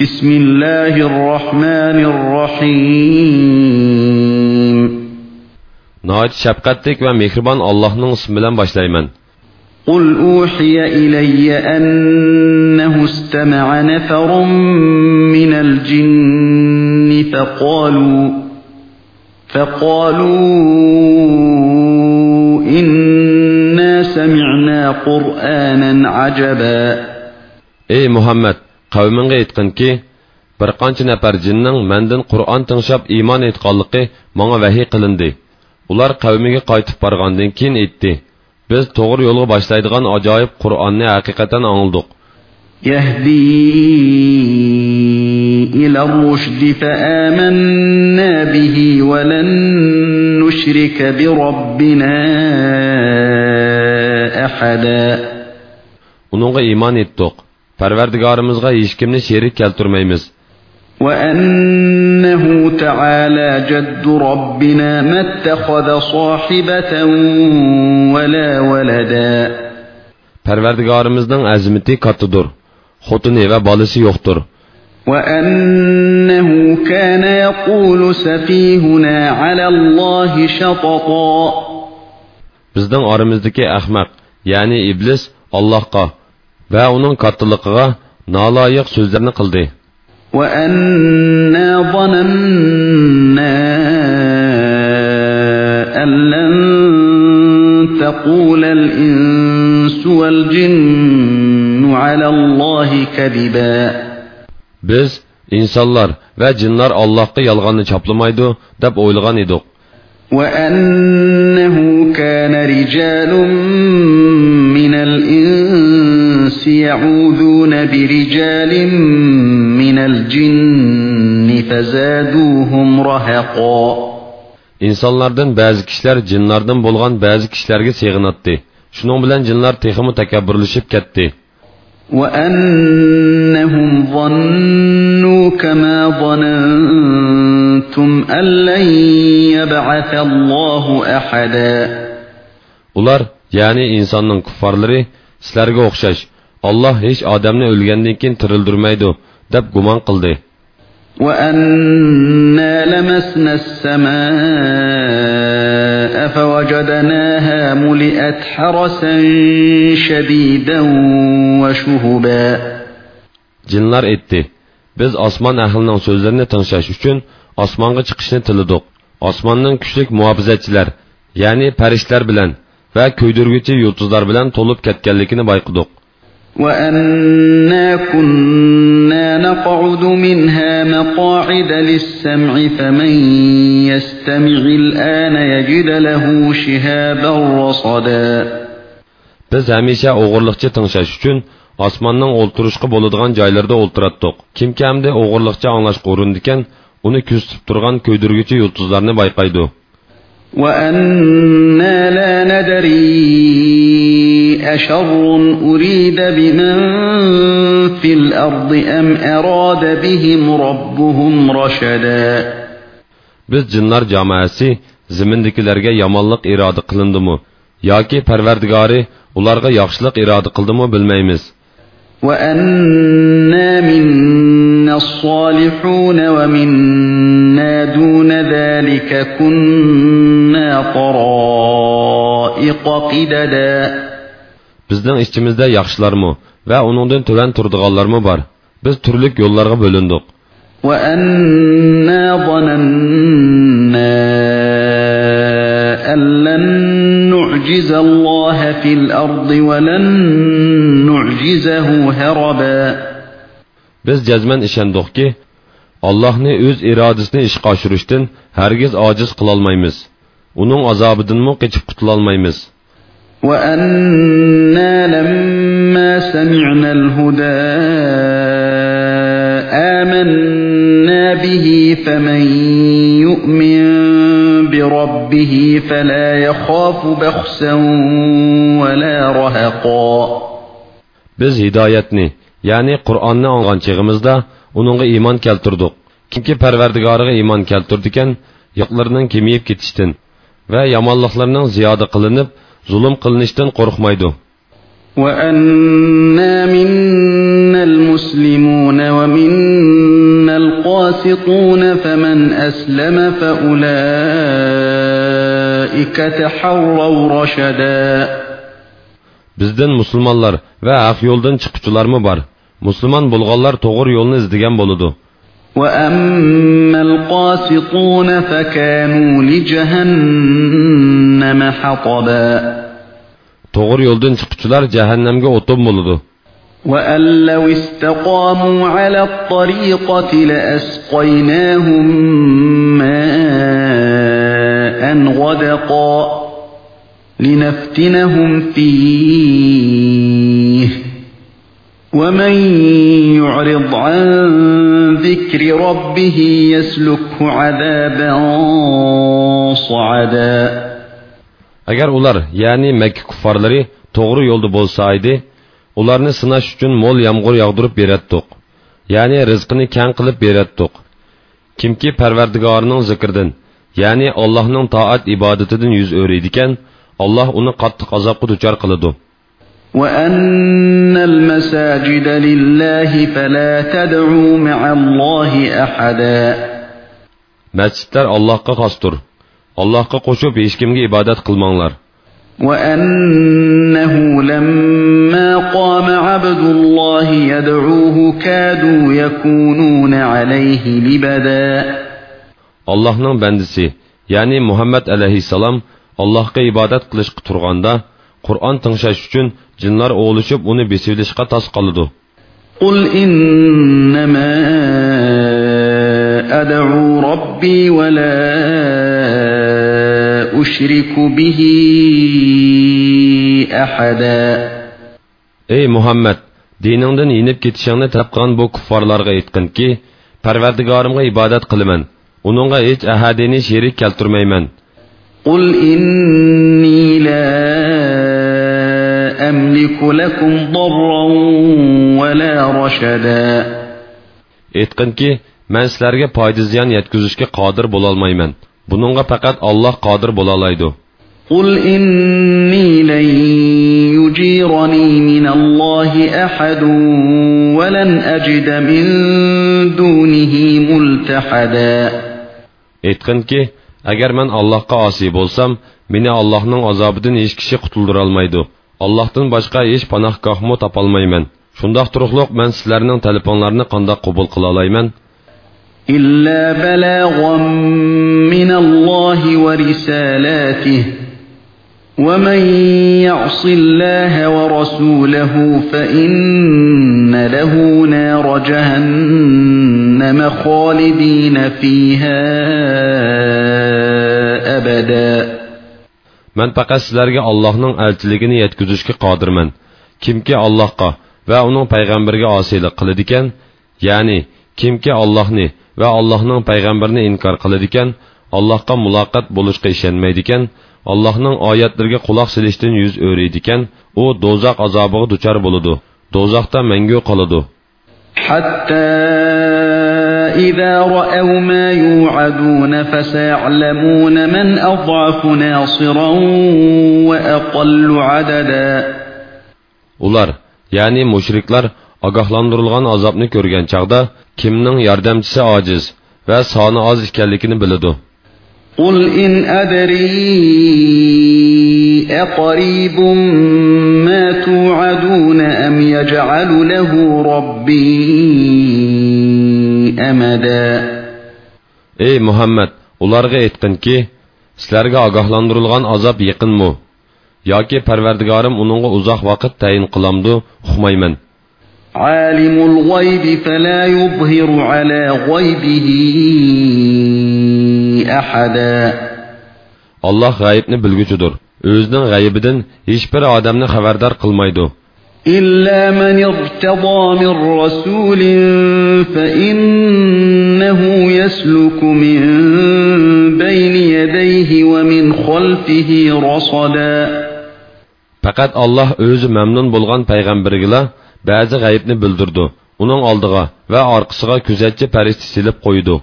بسم الله الرحمن الرحيم şəfqətlik və mehriban Allah'ın ismi ilə başlayman. قل أوحي إلي أنه استمع نفر من الجن فقالوا فقالوا إنا سمعنا قرآنا عجبا Ey Muhammed, qavmingga aytqinki, bir qancha nafar jinning mendan Qur'on tinglab iymon etganligi menga vahiy qilindi. Ular qavmiga qaytib borgandan keyin aytdi: Biz to'g'ri yo'lga boshlaydigan ajoyib Qur'onni haqiqatan angladik. يهدي إلى الرشد فآمنا به ولن نشرك بربنا أحدا Uningga iymon etdik. Parvardigorimizga hech kimni sherik keltirmaymiz. وأنه تعالى جد ربنا ما اتخذ صاحبة ولا ولدا Parvardigorimizning azamati kattadir. Xotini va bolasi yo'qdir. وأنه كان يقول سفيهنا على الله شططا Bizning oramizdagi ahmaq, ya'ni iblis Allohga va uning kattaligiga noloyiq so'zlarni qildi. وأنا ظننا أن لن تقول الإنس والجن على الله كذبا Biz insonlar va jinlar Allohga yolg'onni choplamaydi deb o'ylagan edik. وأنه كان رجال الإنس يعوذون برجال من الجن فزادوهم رهقا İnsanlardan ba'zi kishilar jinlardan bo'lgan ba'zi kishilarga sig'inatdi. Shuning bilan jinlar texmi takabburlashib ketdi. وأنهم ظنوا كما ظننتم أن لن يبعث الله أحدا Ular, ya'ni insonning kuffarlari sizlarga o'xshash Alloh hech odamni o'lgandan keyin tirildirmaydi deb gumon qildi. وأنا لمسنا السماء فوجدناها ملئت حرسا شديدا وشهبا Jinlar aytdi: Biz osmon ahlining so'zlarini tingshash uchun osmonga chiqishni tilidik. Osmonning kuchli muhofizatchilar, ya'ni farishtalar bilan va ko'ydirguchi yulduzlar bilan to'lib ketganligini bayqidik. وأنا كنا نقعد منها مقاعد للسمع فمن يستمع الآن يجد له شهابا رصدا Biz hamisha o'g'irliqcha tingshash uchun osmonning o'ltirishqa bo'ladigan joylarda o'ltiratdik. Kimki hamda o'g'irliqcha anglashga urindikan, uni kuzatib turgan ko'ydirguchi yulduzlarni bayqaydi. وأنا لا ندري أشر أريد بمن في الأرض أم أراد بهم ربهم رشدا Biz jinlar jamoasi zimindikilarga yomonlik iroda qilindimi yoki Parvardigori ularga yaxshilik iroda qildimi bilmaymiz. وأنا منا الصالحون ومنا دون ذلك كنا طرائق قددا Bizning ichimizda yaxshilarmi va uningdan tuvan turdiganlarmi bor. Biz turlik yo'llarga bo'lindik. وأنا ظننا أن لن نعجز الله في الأرض ولن نعجزه هربا Biz jazman ishondikki, Allohni o'z irodasini ishga oshirishdan hargiz ojiz qila olmaymiz. Uning azobidanmi qochib qutula olmaymiz. وأنا لما سمعنا الهدى آمنا به فمن يؤمن بربه فلا يخاف بخسا ولا رهقا Biz hidoyatni, ya'ni Qur'onni olgan chig'imizda uningga iymon keltirdik. Kimki Parvardigoriga iymon keltirdikan, yo'qlarining kemiyib ketishdan va yomonliklarning ziyoda qilinib, zulm qilinishdan qo'rqmaydi. وأنا منا المسلمون ومنا القاسطون فمن أسلم فأولئك تحروا رشدا Bizden musulmonlar va haq yo'ldan chiquvchilarmi bor. Musulmon bo'lganlar to'g'ri yo'lni izlagan bo'ladi. وأما القاسطون فكانوا لجهنم حطبا To'g'ri yo'ldan chiquvchilar jahannamga o'tin bo'ladi. وأن لو استقاموا على الطريقة لأسقيناهم ماء غدقا لنفتنهم فيه ومن يعرض عن ذكر ربه يسلكه عذابا صعدا Agar ular, ya'ni Makka kuffarlari to'g'ri yo'lda bo'lsa edi, ularni sinash uchun mo'l yomg'ir yog'dirib beratdiq. Ya'ni rizqini kang qilib beratdiq. Kimki Parvardigorining zikridan, ya'ni Allohning toat ibodatidan yuz o'raydigan, Alloh uni qattiq azobga duchor qiladi. وأن المساجد لله فلا تدعوا مع الله أحدا. مسجدلر الله قاستر الله قوشوب هيشكمگه عبادت قلمانلار وأنه لما قام عبد الله يدعوه كادوا يكونون عليه لبدا. الله نعم باندسي Allah'ın bendisi, yani Muhammed aleyhisselam, Allah'a ibadet kılıç kuturganda, Kur'an tınşaş için jinlar o'g'lishib uni besilishga tos qoladi. قل إنما أدعو ربي ولا أشرك به أحدا Ey Muhammad, diningdan yinib ketishingni talab qilgan bu kuffarlarga aytqinki, Parvardigorimga ibodat qilaman. Uningga hech ahadini sherik keltirmayman. قل إني لا أملك لكم ضرا ولا رشدا men sizlarga foyda ziyon yetkazishga qodir bo'la olmayman. Buningga faqat Alloh qodir bo'la oladi. قل إني لن يجيرني من الله أحد ولن أجد من دونه ملتحدا Aytqinki, agar men Allohga osiy bo'lsam, meni Allohning azobidan hech kishi qutuldira olmaydi. Allohdan boshqa hech panohgohmo topolmayman. Shundoq turuqliq men sizlarning talabinglarni qanday qabul qila olmayman? إلا بلاغا من الله ورسالاته ومن يعص الله ورسوله فإن له نار جهنم خالدين فيها أبدا Men faqat sizlarga Allohning elchiligini yetkazishga qodirman. Kimki Allohga va uning payg'ambariga osiylik qiladi ekan, ya'ni kimki Allohni va Allohning payg'ambarini inkor qiladi ekan, Allohga muloqot bo'lishga ishonmaydi ekan, Allohning oyatlariga quloq solishdan yuz o'raydi ekan, u do'zax azobiga duchor bo'ladi. Do'zaxda mangu qoladi. حتى إذا رأوا ما يوعدون فسيعلمون من أضعف ناصرا وأقل عددا Ular, ya'ni mushriklar ogohlantirilgan azobni ko'rgan chaqda kimning yordamchisi ojiz va soni oz ekanligini biladi. قل إن أدري أقريب ما توعدون أم يجعل له ربي أمدا Ey Muhammad, ularga aytqinki, sizlarga ogohlantirilgan azob yaqinmi? yoki Parvardigorim uningga uzoq vaqt tayin qilamdi, uqmayman. عالم الغيب فلا يظهر على غيبه أحدا Alloh g'aybni bilguchidir. O'zining g'aybidan hech bir odamni xabardor qilmaydi. إلا من ارتضى من رسول فإنه يسلك من بين يديه ومن خلفه رصدا Faqat Alloh o'zi mamnun bo'lgan payg'ambariga ba'zi g'aybni bildirdi. Uning oldiga va orqasiga kuzatchi farishta silib qo'ydi.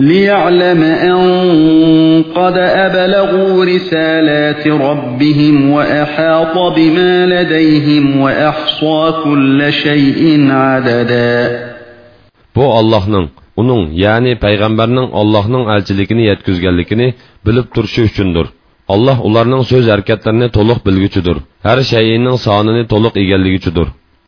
ليعلم أن قد أبلغوا رسالات ربهم وأحاط بما لديهم وأحصى كل شيء عددا Bu Allohning uning ya'ni payg'ambarning allohning elchiligini yetkazganligini bilib turishi uchundir alloh ularning so'z harakatlarini to'liq bilguchidir har shayning sonini to'liq egalligichidir